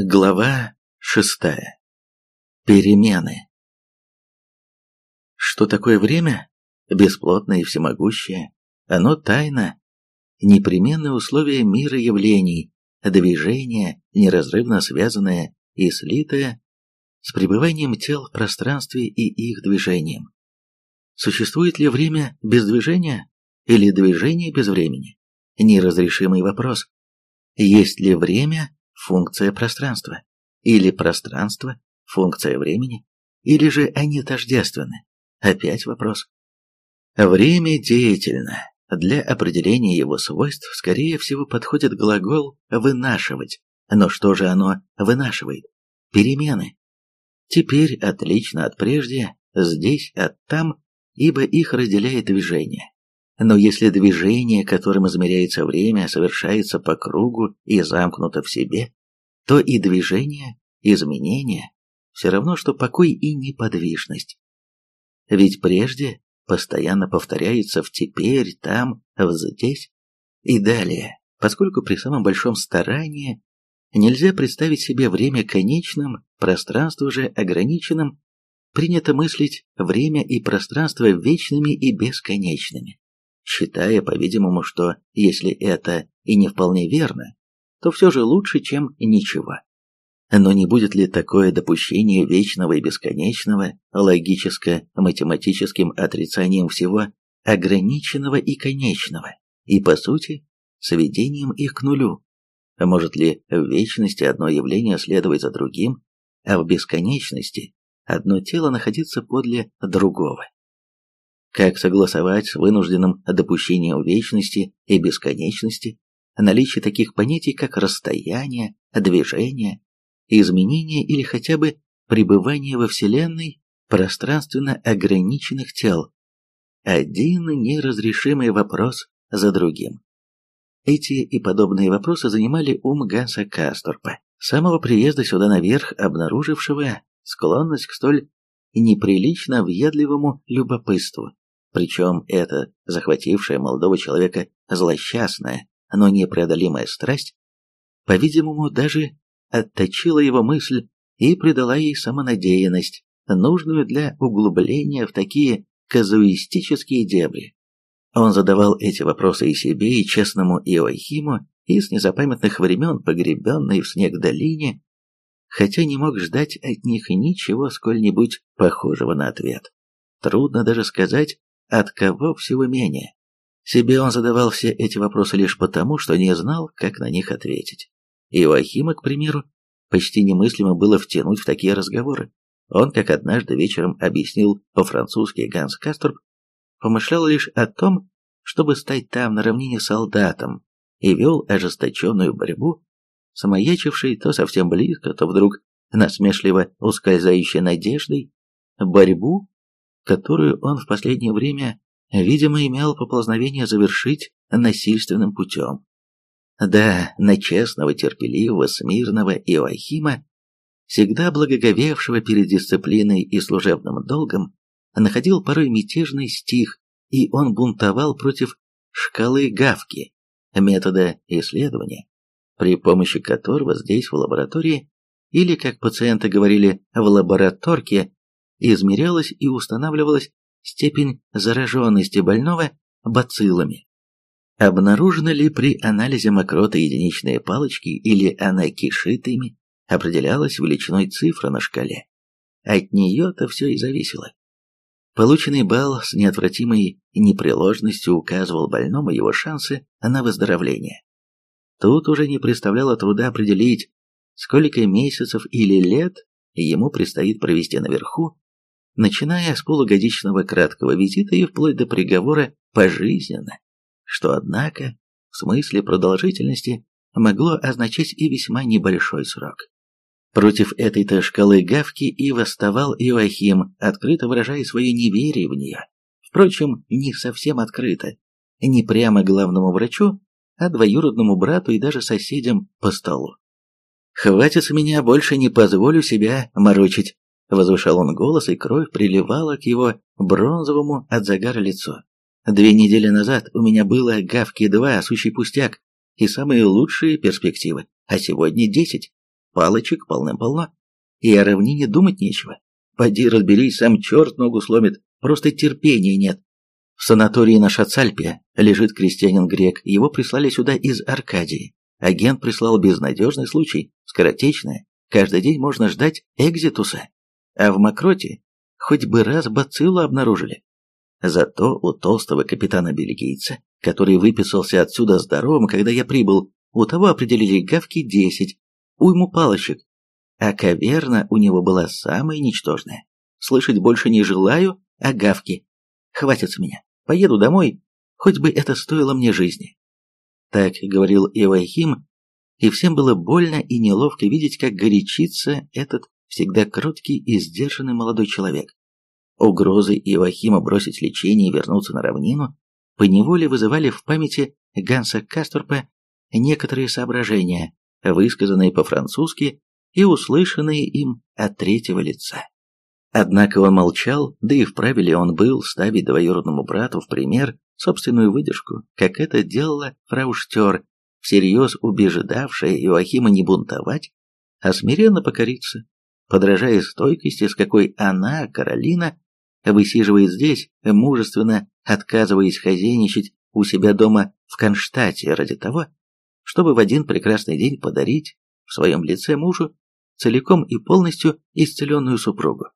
Глава шестая. Перемены. Что такое время? Бесплотное и всемогущее. Оно тайна. Непременное условие мира явлений, движение, неразрывно связанное и слитое с пребыванием тел в пространстве и их движением. Существует ли время без движения или движение без времени? Неразрешимый вопрос. Есть ли время функция пространства, или пространство – функция времени, или же они тождественны? Опять вопрос. Время деятельно. Для определения его свойств, скорее всего, подходит глагол «вынашивать». Но что же оно вынашивает? Перемены. Теперь отлично от прежде, здесь от там, ибо их разделяет движение. Но если движение, которым измеряется время, совершается по кругу и замкнуто в себе, то и движение, изменение все равно, что покой и неподвижность. Ведь прежде постоянно повторяется в теперь, там, в здесь и далее, поскольку при самом большом старании нельзя представить себе время конечным, пространство же ограниченным, принято мыслить время и пространство вечными и бесконечными считая, по-видимому, что если это и не вполне верно, то все же лучше, чем ничего. Но не будет ли такое допущение вечного и бесконечного логическо-математическим отрицанием всего ограниченного и конечного, и, по сути, сведением их к нулю? Может ли в вечности одно явление следовать за другим, а в бесконечности одно тело находиться подле другого? Как согласовать с вынужденным допущением вечности и бесконечности наличие таких понятий, как расстояние, движение, изменение или хотя бы пребывание во Вселенной пространственно ограниченных тел? Один неразрешимый вопрос за другим. Эти и подобные вопросы занимали ум Ганса Касторпа, самого приезда сюда наверх, обнаружившего склонность к столь неприлично въедливому любопытству. Причем эта захватившая молодого человека злосчастная, но непреодолимая страсть, по-видимому, даже отточила его мысль и придала ей самонадеянность, нужную для углубления в такие казуистические дебри. Он задавал эти вопросы и себе, и честному Иоахиму, и с незапамятных времен, погребенной в снег долине, хотя не мог ждать от них ничего сколь-нибудь похожего на ответ. Трудно даже сказать, от кого всего менее. Себе он задавал все эти вопросы лишь потому, что не знал, как на них ответить. Иоахима, к примеру, почти немыслимо было втянуть в такие разговоры. Он, как однажды вечером объяснил по-французски Ганс Касторб, помышлял лишь о том, чтобы стать там на равнине солдатом, и вел ожесточенную борьбу, самоячившей то совсем близко, то вдруг насмешливо ускользающей надеждой, борьбу, которую он в последнее время, видимо, имел поползновение завершить насильственным путем. Да, на честного, терпеливого, смирного Иоахима, всегда благоговевшего перед дисциплиной и служебным долгом, находил порой мятежный стих, и он бунтовал против шкалы Гавки, метода исследования, при помощи которого здесь в лаборатории, или, как пациенты говорили, в лабораторке, измерялась и устанавливалась степень зараженности больного бациллами. Обнаружено ли при анализе мокроты единичные палочки или она кишит ими, определялась величиной цифра на шкале. От нее-то все и зависело. Полученный балл с неотвратимой непреложностью указывал больному его шансы на выздоровление. Тут уже не представляло труда определить, сколько месяцев или лет ему предстоит провести наверху, начиная с полугодичного краткого визита и вплоть до приговора пожизненно, что, однако, в смысле продолжительности могло означать и весьма небольшой срок. Против этой-то шкалы Гавки и восставал Иоахим, открыто выражая свое неверие в нее. Впрочем, не совсем открыто, не прямо главному врачу, а двоюродному брату и даже соседям по столу. «Хватит с меня, больше не позволю себя морочить», Возвышал он голос, и кровь приливала к его бронзовому от загара лицу. Две недели назад у меня было гавки два, сущий пустяк, и самые лучшие перспективы, а сегодня десять. палочек полным-полно. И о равнине думать нечего. Поди разберись, сам черт ногу сломит, просто терпения нет. В санатории на Шацальпе лежит крестьянин-грек, его прислали сюда из Аркадии. Агент прислал безнадежный случай, скоротечное, каждый день можно ждать экзитуса. А в Макроте хоть бы раз бациллу обнаружили. Зато у толстого капитана бельгийца, который выписался отсюда здоровым, когда я прибыл, у того определили гавки десять, уйму палочек, а каверна у него была самая ничтожная. Слышать больше не желаю, а гавки. Хватит с меня. Поеду домой, хоть бы это стоило мне жизни. Так говорил Ивахим, и всем было больно и неловко видеть, как горячится этот всегда кроткий и сдержанный молодой человек. Угрозы Ивахима бросить лечение и вернуться на равнину поневоле вызывали в памяти Ганса Касторпа некоторые соображения, высказанные по-французски и услышанные им от третьего лица. Однако он молчал, да и вправе ли он был ставить двоюродному брату в пример собственную выдержку, как это делала фрау Штер, всерьез убеждавшая Иоахима не бунтовать, а смиренно покориться, подражая стойкости, с какой она, Каролина, высиживает здесь, мужественно отказываясь хозяйничать у себя дома в Конштате ради того, чтобы в один прекрасный день подарить в своем лице мужу целиком и полностью исцеленную супругу.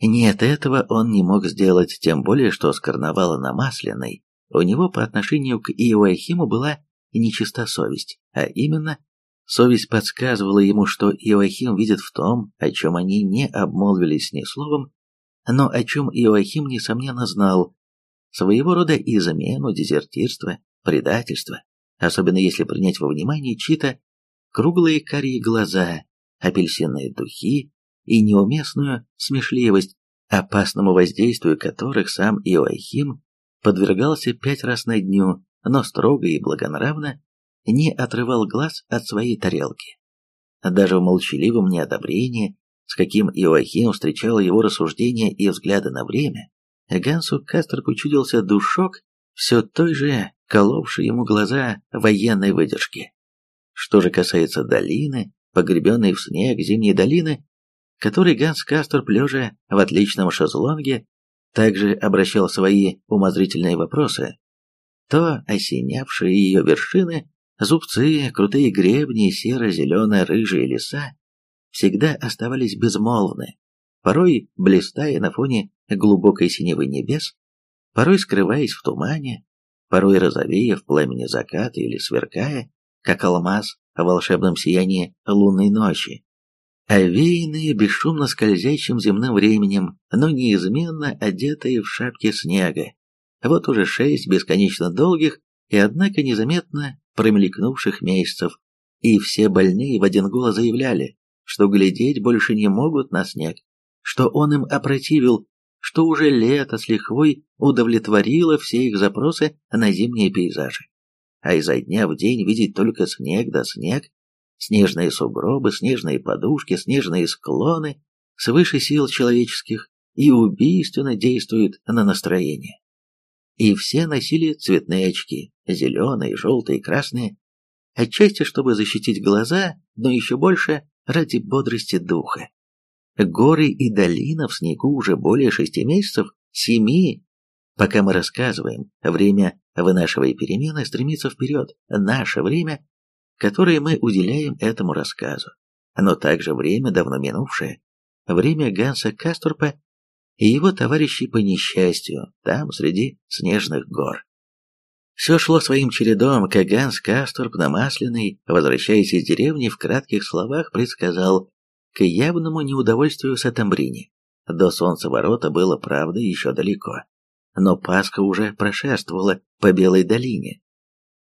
Нет, этого он не мог сделать, тем более, что с карнавала на Масляной у него по отношению к Иоахиму была нечиста совесть, а именно, совесть подсказывала ему, что Иоахим видит в том, о чем они не обмолвились ни словом, но о чем Иоахим, несомненно, знал, своего рода измену, дезертирство, предательство, особенно если принять во внимание чьи-то круглые карие глаза, апельсинные духи и неуместную смешливость, опасному воздействию которых сам Иоахим подвергался пять раз на дню, но строго и благонравно не отрывал глаз от своей тарелки. Даже в молчаливом неодобрении, с каким Иоахим встречал его рассуждения и взгляды на время, Гансу Кастер почудился душок все той же, коловшей ему глаза военной выдержки. Что же касается долины, погребенной в снег зимней долины, который Ганс Кастер, лежа в отличном шезлонге, также обращал свои умозрительные вопросы, то осенявшие ее вершины, зубцы, крутые гребни, серо-зелено-рыжие леса всегда оставались безмолвны, порой блистая на фоне глубокой синевы небес, порой скрываясь в тумане, порой розовея в пламени заката или сверкая, как алмаз в волшебном сиянии лунной ночи. Овеянные бесшумно скользящим земным временем, но неизменно одетые в шапки снега. Вот уже шесть бесконечно долгих и однако незаметно промелькнувших месяцев, и все больные в один голос заявляли, что глядеть больше не могут на снег, что он им опротивил, что уже лето с лихвой удовлетворило все их запросы на зимние пейзажи. А изо дня в день видеть только снег да снег, снежные сугробы, снежные подушки, снежные склоны свыше сил человеческих и убийственно действуют на настроение. И все носили цветные очки, зеленые, желтые, красные, отчасти чтобы защитить глаза, но еще больше ради бодрости духа. Горы и долина в снегу уже более шести месяцев, семи. Пока мы рассказываем, время, вынашивая перемены, стремится вперед. Наше время которое мы уделяем этому рассказу, но также время давно минувшее, время Ганса Касторпа и его товарищей по несчастью, там, среди снежных гор. Все шло своим чередом, как Ганс Касторп на Масляной, возвращаясь из деревни, в кратких словах предсказал к явному неудовольствию Сатамбрини. До солнцеворота было, правда, еще далеко. Но Пасха уже прошествовала по Белой долине,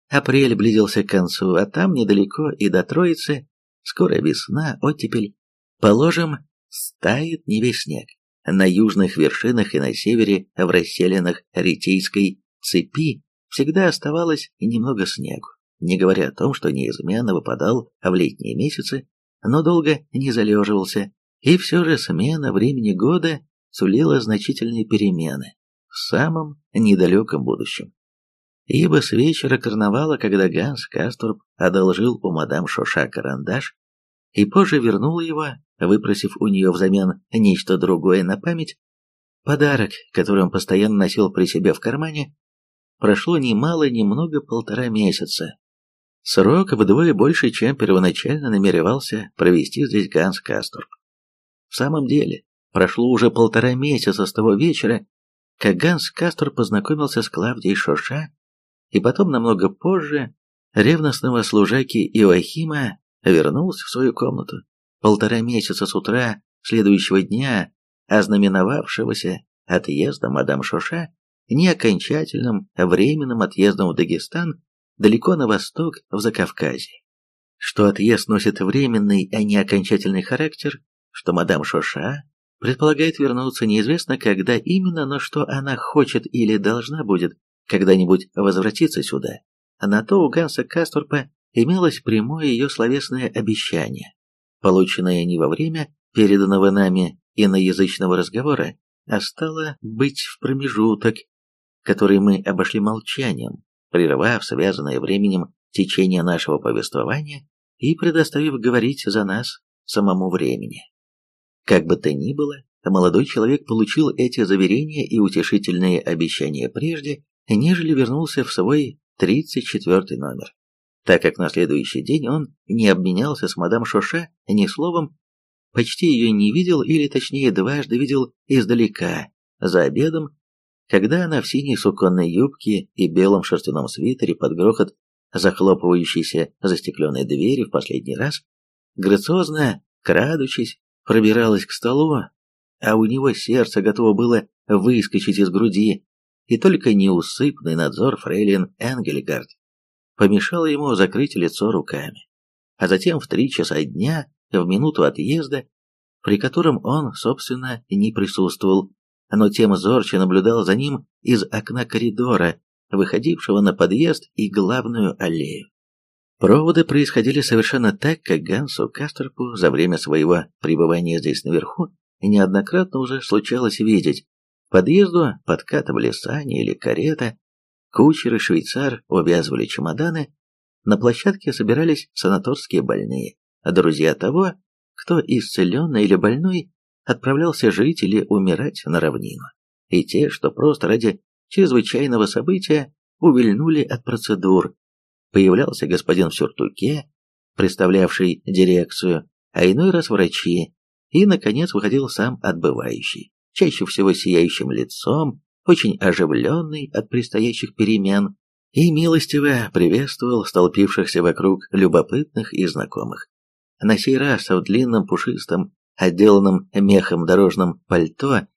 Апрель близился к концу, а там недалеко и до Троицы, скоро весна, оттепель. Положим, стает не весь снег. На южных вершинах и на севере, в расселенных Ретейской цепи, всегда оставалось немного снегу, не говоря о том, что неизменно выпадал в летние месяцы, но долго не залеживался, и все же смена времени года сулила значительные перемены в самом недалеком будущем. Ибо с вечера карнавала, когда Ганс Касторб одолжил у мадам Шоша карандаш и позже вернула его, выпросив у нее взамен нечто другое на память. Подарок, который он постоянно носил при себе в кармане, прошло ни мало ни много полтора месяца. Срок вдвое больше, чем первоначально намеревался провести здесь Ганс Касторп. В самом деле, прошло уже полтора месяца с того вечера, как Ганс Кастор познакомился с Клавдией Шоша, и потом, намного позже, ревностного служаки Иоахима вернулся в свою комнату. Полтора месяца с утра следующего дня, ознаменовавшегося отъездом мадам Шоша, не окончательным, а временным отъездом в Дагестан, далеко на восток, в Закавказье. Что отъезд носит временный, а не окончательный характер, что мадам Шоша предполагает вернуться неизвестно когда именно, но что она хочет или должна будет когда-нибудь возвратиться сюда. На то у Ганса Касторпа имелось прямое ее словесное обещание, полученное не во время переданного нами иноязычного разговора, а стало быть в промежуток, который мы обошли молчанием, прервав связанное временем течение нашего повествования и предоставив говорить за нас самому времени. Как бы то ни было, молодой человек получил эти заверения и утешительные обещания прежде, нежели вернулся в свой 34 номер. Так как на следующий день он не обменялся с мадам Шоше ни словом, почти ее не видел или точнее дважды видел издалека, за обедом когда она в синей суконной юбке и белом шерстяном свитере под грохот захлопывающейся застекленной двери в последний раз, грациозно, крадучись, пробиралась к столу, а у него сердце готово было выскочить из груди, и только неусыпный надзор фрейлин Энгельгард помешал ему закрыть лицо руками. А затем в три часа дня, в минуту отъезда, при котором он, собственно, не присутствовал, но тем зорче наблюдал за ним из окна коридора, выходившего на подъезд и главную аллею. Проводы происходили совершенно так, как Гансу Кастерпу за время своего пребывания здесь наверху неоднократно уже случалось видеть. Подъезду подкатывали сани или карета, кучер и швейцар увязывали чемоданы, на площадке собирались санаторские больные, а друзья того, кто исцеленный или больной, отправлялся жить или умирать на равнину, и те, что просто ради чрезвычайного события увильнули от процедур. Появлялся господин в сюртуке, представлявший дирекцию, а иной раз врачи, и, наконец, выходил сам отбывающий, чаще всего сияющим лицом, очень оживленный от предстоящих перемен, и милостиво приветствовал столпившихся вокруг любопытных и знакомых. На сей раз в длинном пушистом отделанном мехом дорожном пальто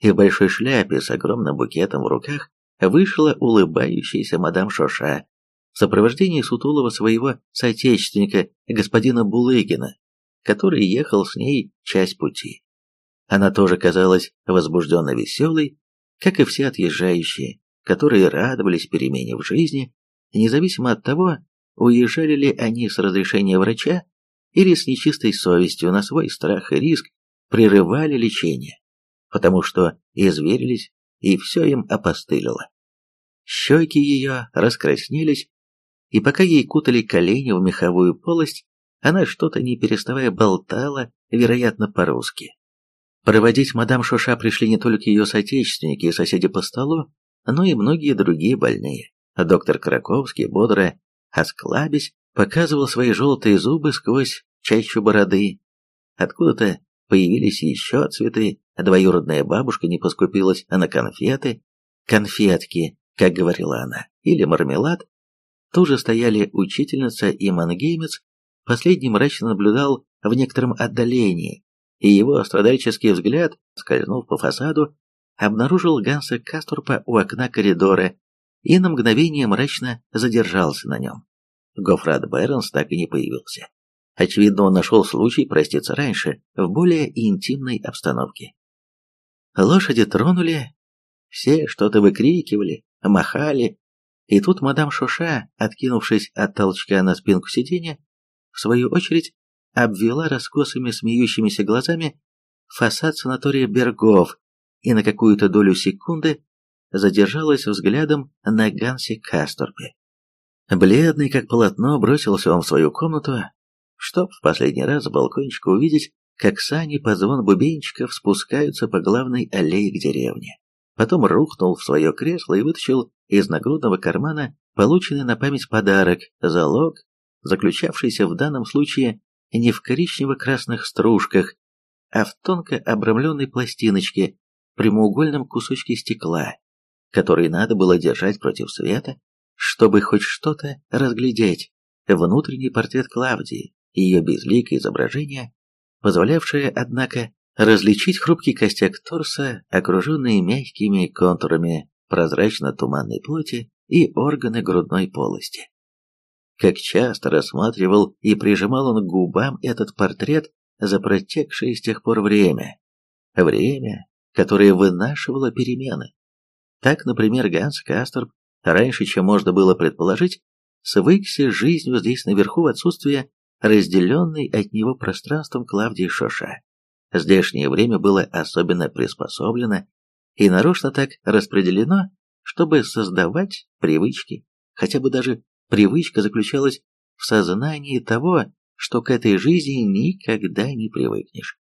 и в большой шляпе с огромным букетом в руках, вышла улыбающаяся мадам Шоша в сопровождении сутулого своего соотечественника, господина Булыгина, который ехал с ней часть пути. Она тоже казалась возбужденно веселой, как и все отъезжающие, которые радовались перемене в жизни, независимо от того, уезжали ли они с разрешения врача или с нечистой совестью на свой страх и риск прерывали лечение, потому что изверились, и все им опостылило. Щеки ее раскраснелись, и пока ей кутали колени в меховую полость, она что-то не переставая болтала, вероятно, по-русски. Проводить мадам Шоша пришли не только ее соотечественники и соседи по столу, но и многие другие больные. Доктор Краковский, бодро осклабясь, показывал свои желтые зубы сквозь чащу бороды. Откуда-то появились еще цветы, а двоюродная бабушка не поскупилась на конфеты, конфетки, как говорила она, или мармелад. Тут стояли учительница и мангеймец, последний мрачно наблюдал в некотором отдалении, и его страдальческий взгляд, скользнув по фасаду, обнаружил Ганса Касторпа у окна коридора и на мгновение мрачно задержался на нем. Гофрат Бернс так и не появился. Очевидно, он нашел случай проститься раньше, в более интимной обстановке. Лошади тронули, все что-то выкрикивали, махали, и тут мадам Шуша, откинувшись от толчка на спинку сиденья, в свою очередь обвела раскосыми смеющимися глазами фасад санатория Бергов и на какую-то долю секунды задержалась взглядом на Гансе Касторпе. Бледный, как полотно, бросился он в свою комнату, чтоб в последний раз с балкончика увидеть, как сани под звон бубенчиков спускаются по главной аллее к деревне. Потом рухнул в свое кресло и вытащил из нагрудного кармана полученный на память подарок, залог, заключавшийся в данном случае не в коричнево-красных стружках, а в тонко обрамленной пластиночке, прямоугольном кусочке стекла, который надо было держать против света, чтобы хоть что-то разглядеть. Внутренний портрет Клавдии, ее безликое изображение, позволявшее, однако, различить хрупкий костяк торса, окруженный мягкими контурами прозрачно-туманной плоти и органы грудной полости. Как часто рассматривал и прижимал он к губам этот портрет за протекшее с тех пор время. Время, которое вынашивало перемены. Так, например, Ганс Касторб, раньше, чем можно было предположить, свыкся с жизнью здесь наверху в отсутствие разделенной от него пространством Клавдии Шоша. Здешнее время было особенно приспособлено и нарочно так распределено, чтобы создавать привычки, хотя бы даже привычка заключалась в сознании того, что к этой жизни никогда не привыкнешь.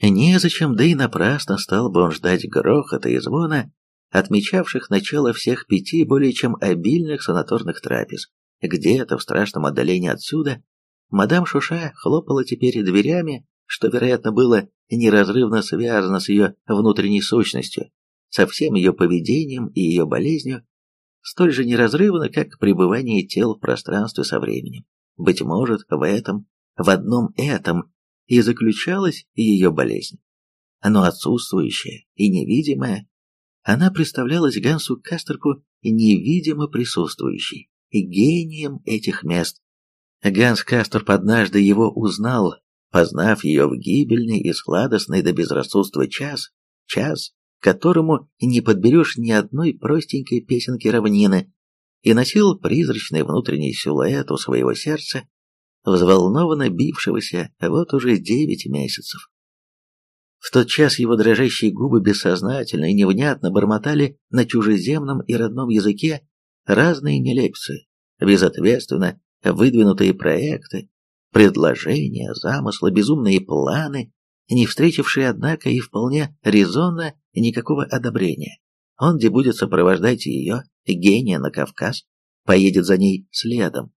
Незачем, да и напрасно стал бы он ждать грохота и звона, отмечавших начало всех пяти более чем обильных санаторных трапез. Где-то в страшном отдалении отсюда мадам Шуша хлопала теперь дверями, что, вероятно, было неразрывно связано с ее внутренней сущностью, со всем ее поведением и ее болезнью, столь же неразрывно, как пребывание тел в пространстве со временем. Быть может, в этом, в одном этом и заключалась ее болезнь. Но отсутствующая и невидимая, она представлялась Гансу Кастерку невидимо присутствующей, и гением этих мест. Ганс Кастерп однажды его узнал, познав ее в гибельный и сладостный до безрассудства час, час, которому не подберешь ни одной простенькой песенки равнины, и носил призрачный внутренний силуэт у своего сердца, взволнованно бившегося вот уже девять месяцев. В тот час его дрожащие губы бессознательно и невнятно бормотали на чужеземном и родном языке разные нелепцы, безответственно выдвинутые проекты, предложения, замыслы, безумные планы, не встретившие, однако, и вполне резонно никакого одобрения. Он где будет сопровождать ее, гения на Кавказ, поедет за ней следом,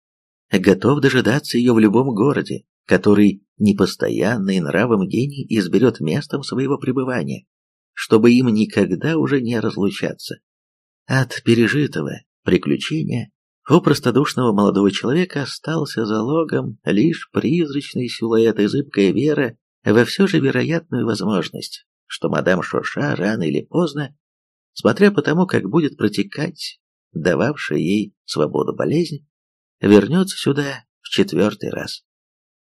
готов дожидаться ее в любом городе, который непостоянный нравом гений изберет местом своего пребывания, чтобы им никогда уже не разлучаться. От пережитого приключения у простодушного молодого человека остался залогом лишь призрачный силуэт и зыбкая вера во все же вероятную возможность, что мадам Шоша рано или поздно, смотря по тому, как будет протекать дававшая ей свободу болезнь, вернется сюда в четвертый раз.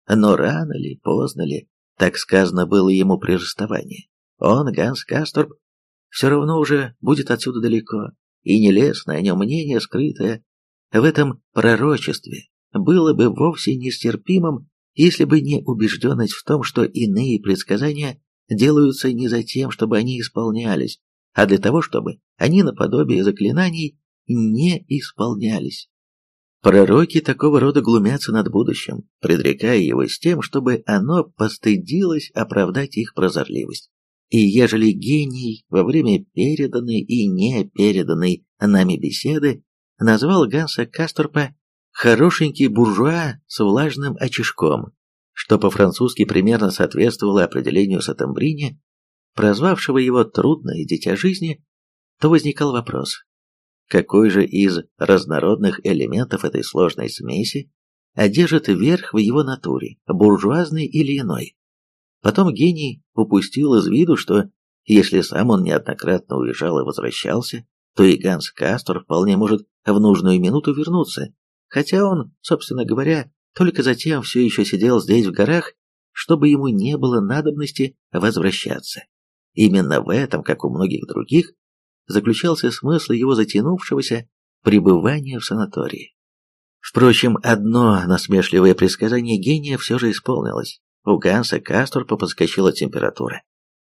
Но рано ли, поздно ли, так сказано было ему при расставании, он, Ганс Касторб, все равно уже будет отсюда далеко, и нелестное о нем мнение, скрытое в этом пророчестве, было бы вовсе нестерпимым, если бы не убежденность в том, что иные предсказания делаются не за тем, чтобы они исполнялись, а для того, чтобы они наподобие заклинаний не исполнялись. Пророки такого рода глумятся над будущим, предрекая его с тем, чтобы оно постыдилось оправдать их прозорливость. И ежели гений во время переданной и не переданной нами беседы назвал Ганса Касторпа «хорошенький буржуа с влажным очишком», что по-французски примерно соответствовало определению Сатамбрини, прозвавшего его «трудное дитя жизни», то возникал вопрос, какой же из разнородных элементов этой сложной смеси одержит верх в его натуре, буржуазный или иной. Потом гений упустил из виду, что если сам он неоднократно уезжал и возвращался, то и Ганс Кастор вполне может в нужную минуту вернуться, хотя он, собственно говоря, только затем все еще сидел здесь в горах, чтобы ему не было надобности возвращаться. Именно в этом, как у многих других, заключался смысл его затянувшегося пребывания в санатории. Впрочем, одно насмешливое предсказание гения все же исполнилось. У Ганса Касторпа подскочила температура.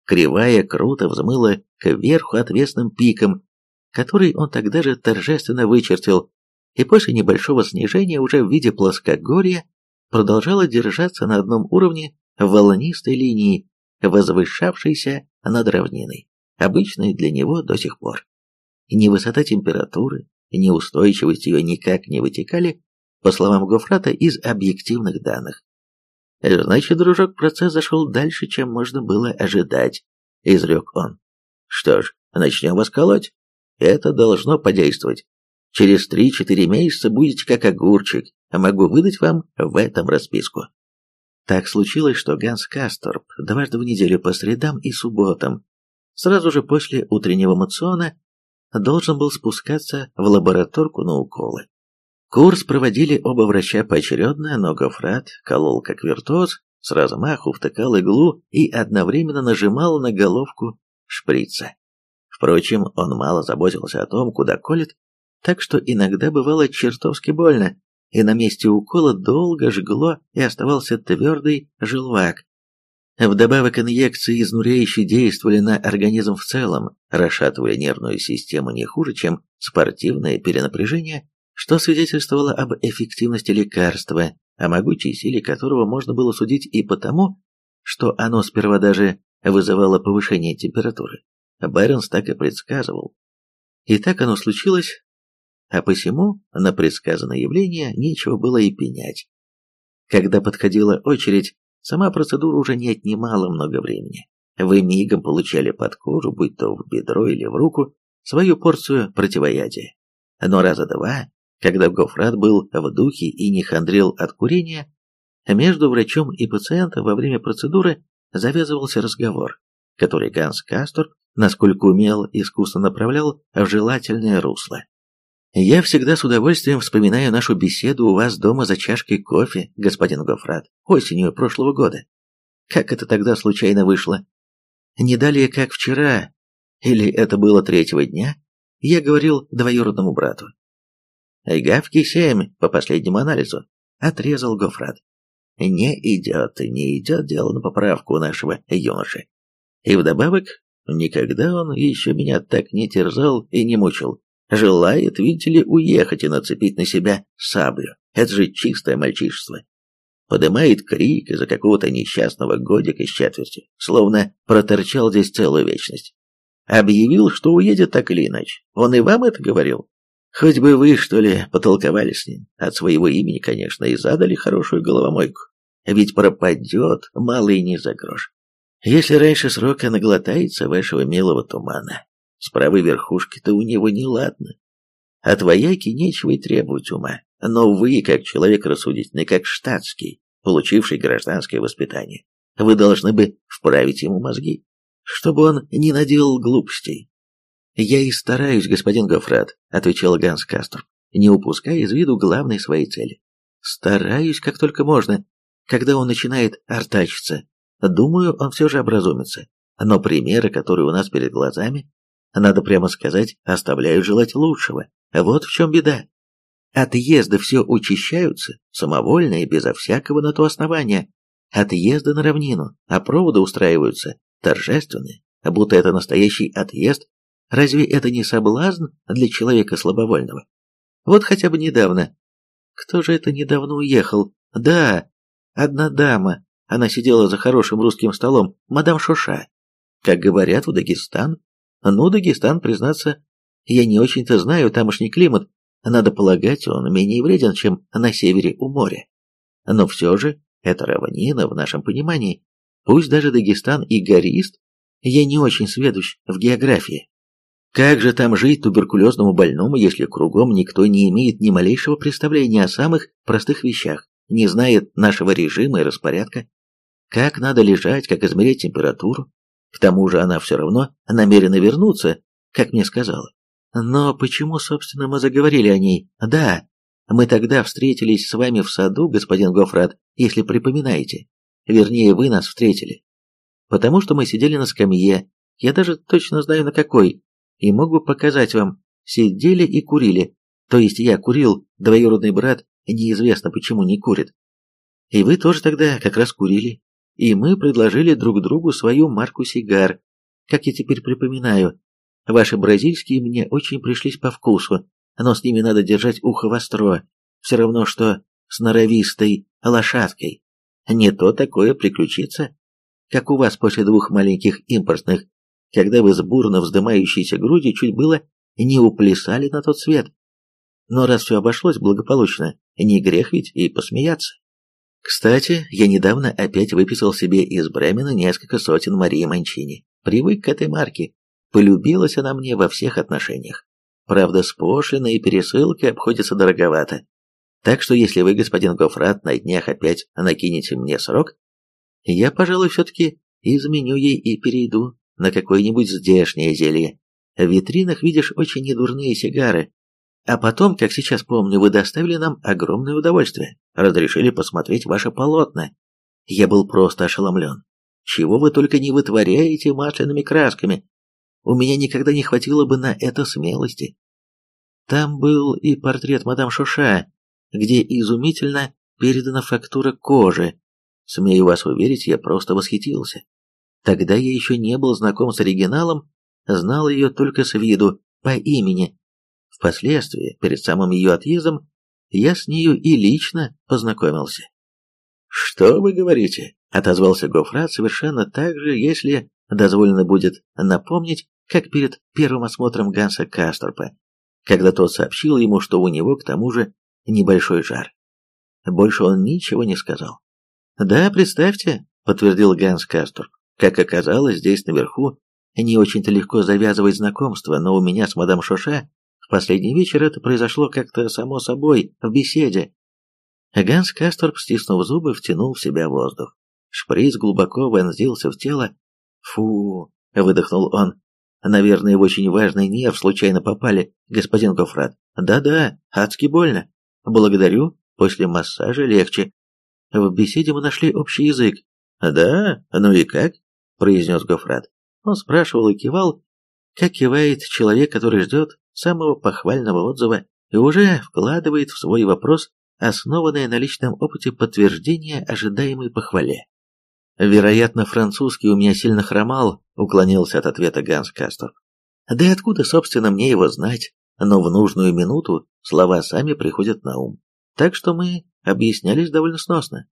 Кривая круто взмыла кверху отвесным пиком, который он тогда же торжественно вычертил, и после небольшого снижения уже в виде плоскогорья продолжала держаться на одном уровне волнистой линии, возвышавшейся над равниной, обычной для него до сих пор. Ни высота температуры, ни устойчивость ее никак не вытекали, по словам Гофрата, из объективных данных. «Значит, дружок, процесс зашел дальше, чем можно было ожидать», — изрек он. «Что ж, начнем вас колоть. Это должно подействовать. Через три-четыре месяца будете как огурчик, а могу выдать вам в этом расписку». Так случилось, что Ганс Касторп дважды в неделю по средам и субботам, сразу же после утреннего мациона, должен был спускаться в лабораторку на уколы. Курс проводили оба врача поочередно, но Гофрат колол как виртуоз, с размаху втыкал иглу и одновременно нажимал на головку шприца. Впрочем, он мало заботился о том, куда колет, так что иногда бывало чертовски больно, и на месте укола долго жгло и оставался твердый желвак. Вдобавок инъекции изнуряюще действовали на организм в целом, расшатывая нервную систему не хуже, чем спортивное перенапряжение, что свидетельствовало об эффективности лекарства, о могучей силе которого можно было судить и потому, что оно сперва даже вызывало повышение температуры. Байронс так и предсказывал. И так оно случилось, а посему на предсказанное явление нечего было и пенять. Когда подходила очередь, сама процедура уже не отнимала много времени. Вы мигом получали под кожу, будь то в бедро или в руку, свою порцию противоядия. Но раза два, когда Гофрат был в духе и не хандрил от курения, между врачом и пациентом во время процедуры завязывался разговор, который Ганс Кастор, насколько умел, искусно направлял в желательное русло. Я всегда с удовольствием вспоминаю нашу беседу у вас дома за чашкой кофе, господин Гофрат, осенью прошлого года. Как это тогда случайно вышло? Не далее, как вчера, или это было третьего дня, я говорил двоюродному брату. «Гавки семь, по последнему анализу», — отрезал Гофрат. «Не идет, не идет дело на поправку нашего юноши. И вдобавок, никогда он еще меня так не терзал и не мучил. Желает, видите ли, уехать и нацепить на себя саблю. Это же чистое мальчишество. Подымает крик из-за какого-то несчастного годика с четверти, словно проторчал здесь целую вечность. Объявил, что уедет так или иначе. Он и вам это говорил? Хоть бы вы, что ли, потолковали с ним. От своего имени, конечно, и задали хорошую головомойку. Ведь пропадет, мало и не за грош. Если раньше срока наглотается вашего милого тумана, с правой верхушки-то у него неладно. От вояки нечего и требовать ума. Но вы, как человек рассудительный, как штатский, получивший гражданское воспитание, вы должны бы вправить ему мозги, чтобы он не наделал глупостей. «Я и стараюсь, господин Гофрат», — отвечал Ганс Кастр, не упуская из виду главной своей цели. «Стараюсь, как только можно. Когда он начинает артачиться, думаю, он все же образумится. Но примеры, которые у нас перед глазами, надо прямо сказать, оставляют желать лучшего. Вот в чем беда. Отъезды все учащаются, самовольно и безо всякого на то основания. Отъезды на равнину, а проводы устраиваются торжественные, будто это настоящий отъезд. Разве это не соблазн для человека слабовольного? Вот хотя бы недавно. Кто же это недавно уехал? Да, одна дама. Она сидела за хорошим русским столом, мадам Шоша. Как говорят, в Дагестан ну, Дагестан, признаться, я не очень-то знаю тамошний климат. Надо полагать, он менее вреден, чем на севере у моря. Но все же, это равнина в нашем понимании. Пусть даже Дагестан и горист, я не очень сведущ в географии. Как же там жить туберкулезному больному, если кругом никто не имеет ни малейшего представления о самых простых вещах, не знает нашего режима и распорядка? Как надо лежать, как измерять температуру, к тому же она все равно намерена вернуться, как мне сказала. Но почему, собственно, мы заговорили о ней? Да, мы тогда встретились с вами в саду, господин Гофрат, если припоминаете. Вернее, вы нас встретили. Потому что мы сидели на скамье, я даже точно знаю на какой, и могу показать вам. Сидели и курили. То есть я курил, двоюродный брат неизвестно почему не курит. И вы тоже тогда как раз курили и мы предложили друг другу свою марку сигар. Как я теперь припоминаю, ваши бразильские мне очень пришлись по вкусу, но с ними надо держать ухо востро, все равно что с норовистой лошадкой. Не то такое приключится, как у вас после двух маленьких импортных, когда вы с бурно вздымающейся грудью чуть было не уплясали на тот свет. Но раз все обошлось благополучно, не грех ведь и посмеяться. Кстати, я недавно опять выписал себе из Бремена несколько сотен Марии Манчини. Привык к этой марке. Полюбилась она мне во всех отношениях. Правда, с пошлиной и пересылкой обходится дороговато. Так что если вы, господин Гофрат, на днях опять накинете мне срок, я, пожалуй, все-таки изменю ей и перейду на какое-нибудь здешнее зелье. В витринах видишь очень недурные сигары. А потом, как сейчас помню, вы доставили нам огромное удовольствие. Разрешили посмотреть ваше полотна. Я был просто ошеломлен. Чего вы только не вытворяете масляными красками. У меня никогда не хватило бы на это смелости. Там был и портрет мадам Шуша, где изумительно передана фактура кожи. Смею вас уверить, я просто восхитился. Тогда я еще не был знаком с оригиналом, знал ее только с виду, по имени. Впоследствии, перед самым ее отъездом, я с нею и лично познакомился. «Что вы говорите?» — отозвался Гофрат совершенно так же, если дозволено будет напомнить, как перед первым осмотром Ганса Касторпа, когда тот сообщил ему, что у него к тому же небольшой жар. Больше он ничего не сказал. «Да, представьте», — подтвердил Ганс Касторп, «как оказалось, здесь наверху не очень-то легко завязывать знакомство, но у меня с мадам Шоша последний вечер это произошло как-то само собой, в беседе». Ганс Касторп, стиснув зубы, втянул в себя воздух. Шприц глубоко вонзился в тело. «Фу!» — выдохнул он. «Наверное, в очень важный нерв случайно попали, господин Гофрат. Да-да, адски больно. Благодарю, после массажа легче. В беседе мы нашли общий язык. Да, ну и как? произнес Гофрат. Он спрашивал и кивал, как кивает человек, который ждет самого похвального отзыва и уже вкладывает в свой вопрос основанное на личном опыте подтверждение ожидаемой похвале. Вероятно, французский у меня сильно хромал, уклонился от ответа Ганс Кастор. Да и откуда, собственно, мне его знать? но в нужную минуту слова сами приходят на ум. Так что мы объяснялись довольно сносно.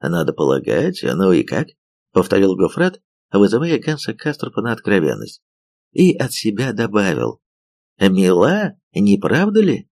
«Надо полагать, ну и как?» — повторил Гофрат, вызывая Ганса Кастропа на откровенность. И от себя добавил. «Мила, не правда ли?»